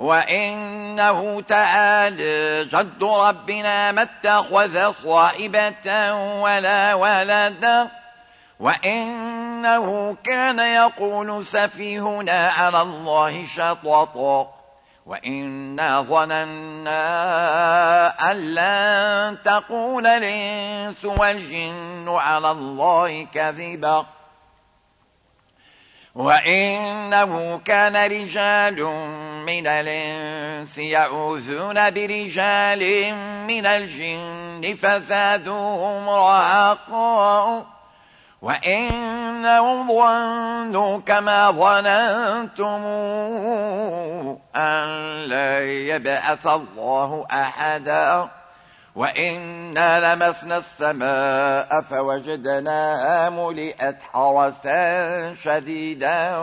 وإنه تعالى جد ربنا ما اتخذ صائبة ولا ولدا وإنه كان يقول سفيهنا على الله شططا وإنا ظننا أن لن تقول الإنس والجن على الله كذبا وإنه كان رجال من الإنس يعوذون برجال من الجن فزادوهم رهقا وإنهم ظنوا كما ظننتم أن لا يبعث الله أحدا. وإنا لمسنا السماء فوجدناها ملئت حرسا شديدا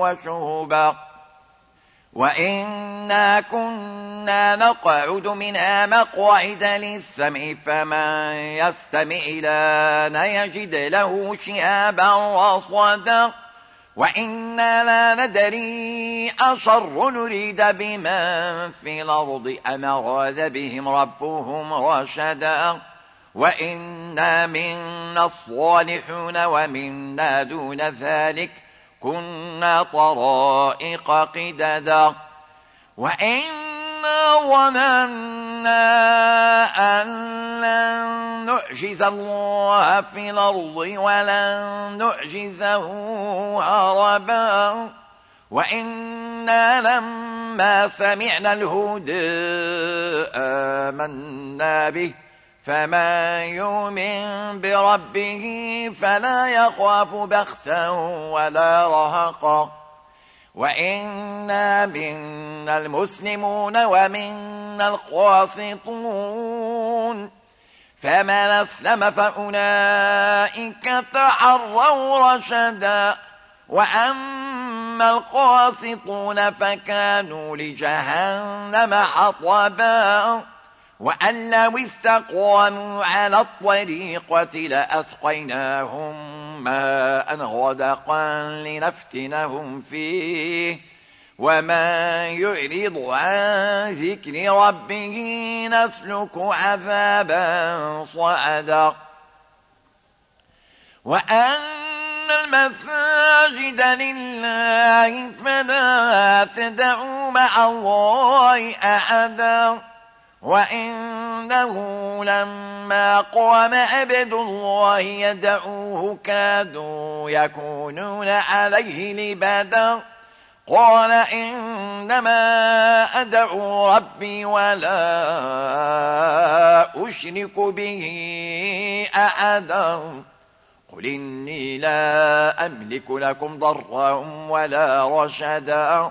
وشهبا. وإنا كنا نقعد منها مقعد للسمع فمن يستمع لنا يجد له شهابا رصدا وإنا لا ندري أشر نريد بمن في الأرض أم أراد بهم ربهم رشدا وإنا منا الصالحون ومنا دون ذلك كنا طرائق قددا. وإنا ظننا أن لن نعجز الله في الأرض ولن نعجزه هربا. وإنا لما سمعنا الهدى آمنا به. فما يؤمن بربه فلا يخاف بخسا ولا رهقا وإنا منا المسلمون ومنا القاسطون فمن أسلم فأولئك تحروا رشدا وأما القاسطون فكانوا لجهنم حطبا وأن لو استقاموا على الطريقة لأسقيناهم ماء غدقا لنفتنهم فيه وما يعرض عن ذكر ربه نسلك عذابا صعدا. وأن المساجد لله فلا تدعوا مع الله أحدا. وإنه لما قام عبد الله يدعوه كادوا يكونون عليه لبدا قال إنما أدعو ربي ولا أشرك به أحدا قل إني لا أملك لكم ضرا ولا رشدا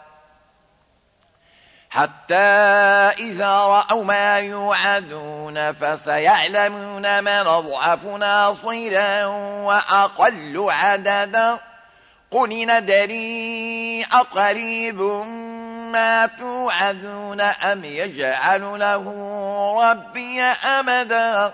حتى إذا رأوا ما يوعدون فسيعلمون من أضعف ناصرا وأقل عددا. قل ندري أقريب ما توعدون أم يجعل له ربي أمدا.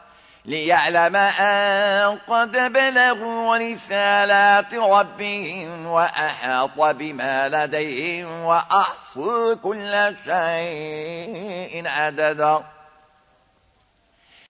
ليعلم أن قد بلغوا رسالات ربهم وأحاط بما لديهم وأحصوا كل شيء عددا.